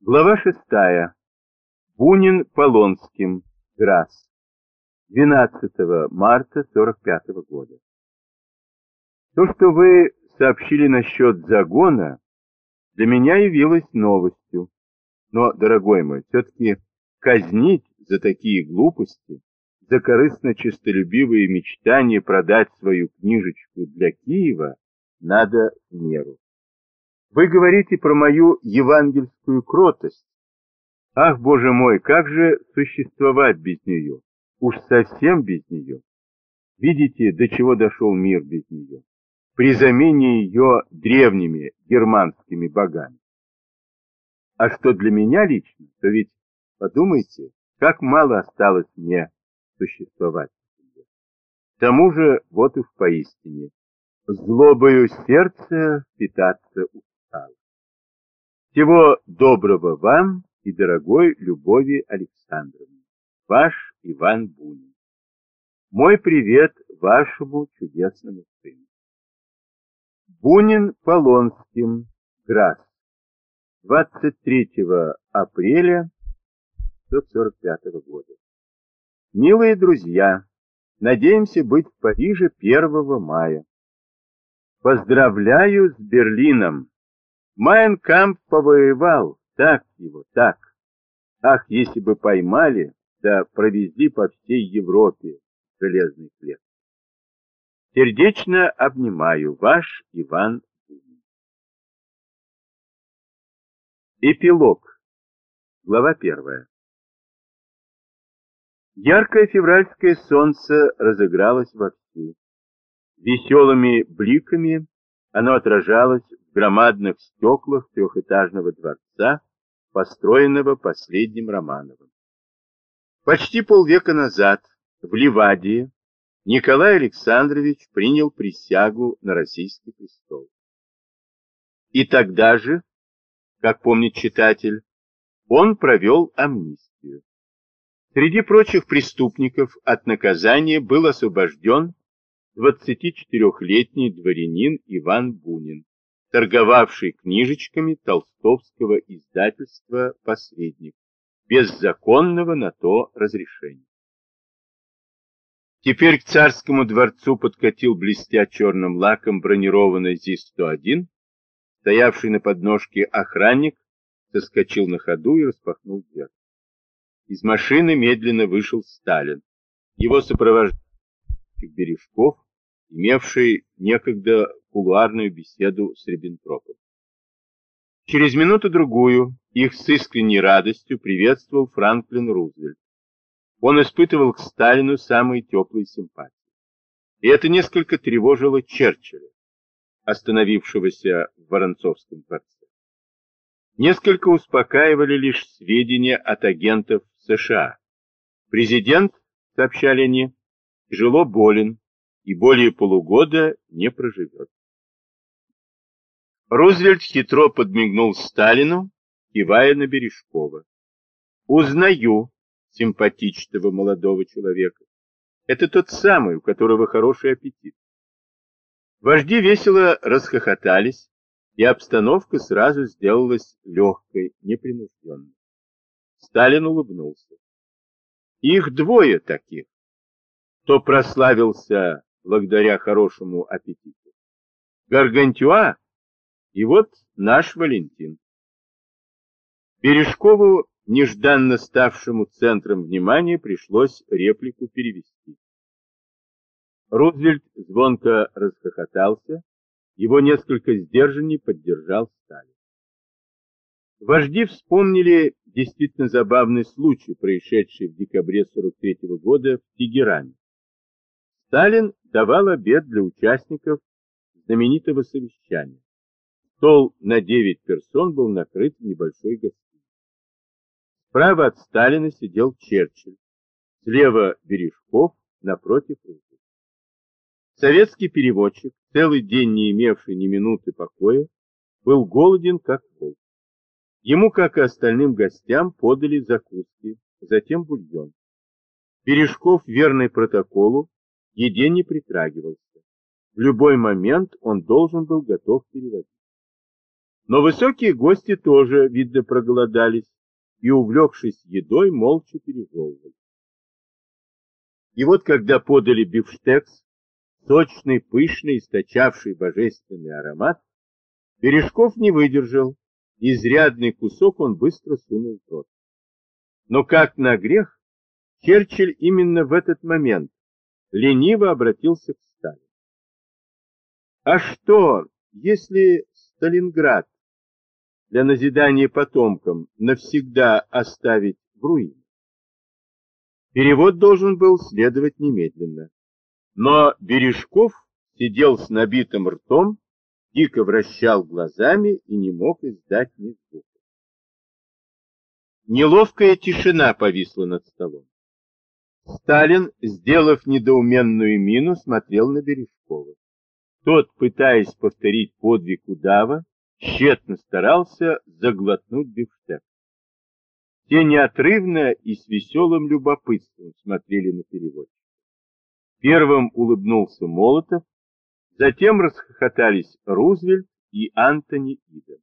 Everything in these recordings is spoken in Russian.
Глава шестая. Бунин Полонским. Грасс. 12 марта 45 года. То, что вы сообщили насчет загона, для меня явилось новостью. Но, дорогой мой, все-таки казнить за такие глупости, за корыстно-честолюбивые мечтания продать свою книжечку для Киева, надо в меру. Вы говорите про мою евангельскую кротость. Ах, Боже мой, как же существовать без нее? Уж совсем без нее. Видите, до чего дошел мир без нее? При замене ее древними германскими богами. А что для меня лично, то ведь, подумайте, как мало осталось мне существовать. К тому же, вот в поистине, злобою сердце питаться устало. Всего доброго вам и дорогой Любови Александровне. Ваш Иван Бунин. Мой привет вашему чудесному сыну. Бунин Полонским, Грасс. 23 апреля 1945 года. Милые друзья, надеемся быть в Париже 1 мая. Поздравляю с Берлином. Майнкамп повоевал, так его, так. Ах, если бы поймали, да провезли по всей Европе железный хлеб. Сердечно обнимаю, ваш Иван Бунин. Эпилог. Глава первая. Яркое февральское солнце разыгралось вовсю. Веселыми бликами оно отражалось в громадных стеклах трехэтажного дворца, построенного последним Романовым. Почти полвека назад в Ливадии Николай Александрович принял присягу на российский престол. И тогда же, как помнит читатель, он провел амнистию. Среди прочих преступников от наказания был освобожден 24-летний дворянин Иван Бунин, торговавший книжечками толстовского издательства «Посредник», без законного на то разрешения. Теперь к царскому дворцу подкатил блестя черным лаком бронированный ЗИС-101, стоявший на подножке охранник, соскочил на ходу и распахнул дверь. Из машины медленно вышел Сталин. Его сопровождал Бережков, имевший некогда кулуарную беседу с Риббентропом. Через минуту-другую их с искренней радостью приветствовал Франклин Рузвельт. Он испытывал к Сталину самые теплые симпатии. И это несколько тревожило Черчилля, остановившегося в Воронцовском дворце. Несколько успокаивали лишь сведения от агентов США. Президент, сообщали они, тяжело болен, и более полугода не проживет. Рузвельт хитро подмигнул Сталину, кивая на Бережкова. «Узнаю симпатичного молодого человека. Это тот самый, у которого хороший аппетит». Вожди весело расхохотались, и обстановка сразу сделалась легкой, непринужденной. Сталин улыбнулся. Их двое таких. Кто прославился благодаря хорошему аппетиту. Гаргантюа и вот наш Валентин. Бережкову, нежданно ставшему центром внимания, пришлось реплику перевести. Рузвельт звонко расхохотался, его несколько сдержанней поддержал Сталин. Вожди вспомнили действительно забавный случай, происшедший в декабре 43 -го года в Тегеране. Сталин давал обед для участников знаменитого совещания. Стол на 9 персон был накрыт в небольшой гостинице. Справа от Сталина сидел Черчилль, слева Бережков, напротив Рузвельт. Советский переводчик, целый день не имевший ни минуты покоя, был голоден как волк. Ему, как и остальным гостям, подали закуски, затем бульон. Бережков, верный протоколу, еде не притрагивался. В любой момент он должен был готов переводить. Но высокие гости тоже, видно, проголодались и, увлекшись едой, молча пережевывали. И вот когда подали бифштекс, сочный, пышный, источавший божественный аромат, Бережков не выдержал, изрядный кусок он быстро сунул в рот. Но как на грех, Черчилль именно в этот момент лениво обратился к Сталину. А что, если Сталинград для назидания потомкам навсегда оставить в руине? Перевод должен был следовать немедленно. Но Бережков сидел с набитым ртом, дико вращал глазами и не мог издать ни звука. Неловкая тишина повисла над столом. Сталин, сделав недоуменную мину, смотрел на Бережкова. Тот, пытаясь повторить подвиг удава, тщетно старался заглотнуть бифштег. Те неотрывно и с веселым любопытством смотрели на переводчика. Первым улыбнулся Молотов, затем расхохотались Рузвельт и Антони Иден.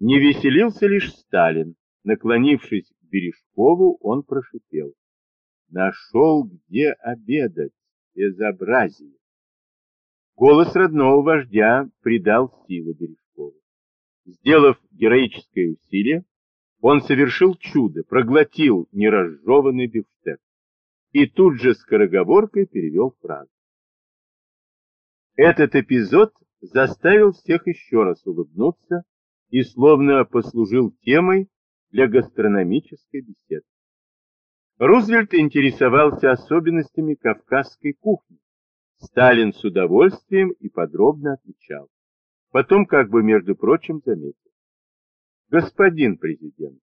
Не веселился лишь Сталин. Наклонившись к Бережкову, он прошипел. Нашел, где обедать. Безобразие. Голос родного вождя придал силы Бережкову. Сделав героическое усилие, он совершил чудо, проглотил неразжеванный бифштег и тут же скороговоркой перевел фразу. Этот эпизод заставил всех еще раз улыбнуться и словно послужил темой для гастрономической беседы. Рузвельт интересовался особенностями кавказской кухни. Сталин с удовольствием и подробно отвечал. Потом, как бы между прочим, заметил. Господин президент,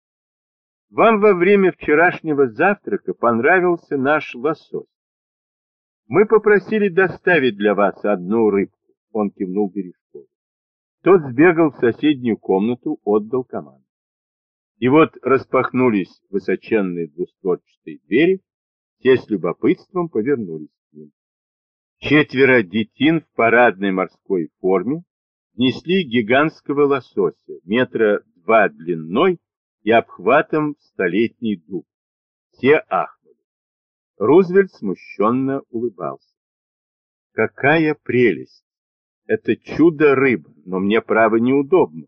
вам во время вчерашнего завтрака понравился наш лосось. Мы попросили доставить для вас одну рыбку, он кивнул Бережкову. Тот сбегал в соседнюю комнату, отдал команду. И вот распахнулись высоченные двустворчатые двери, все с любопытством повернулись к ним. Четверо детин в парадной морской форме несли гигантского лосося, метра два длиной и обхватом столетний дуб. Все ахнули. Рузвельт смущенно улыбался. Какая прелесть! Это чудо рыба, но мне, право, неудобно.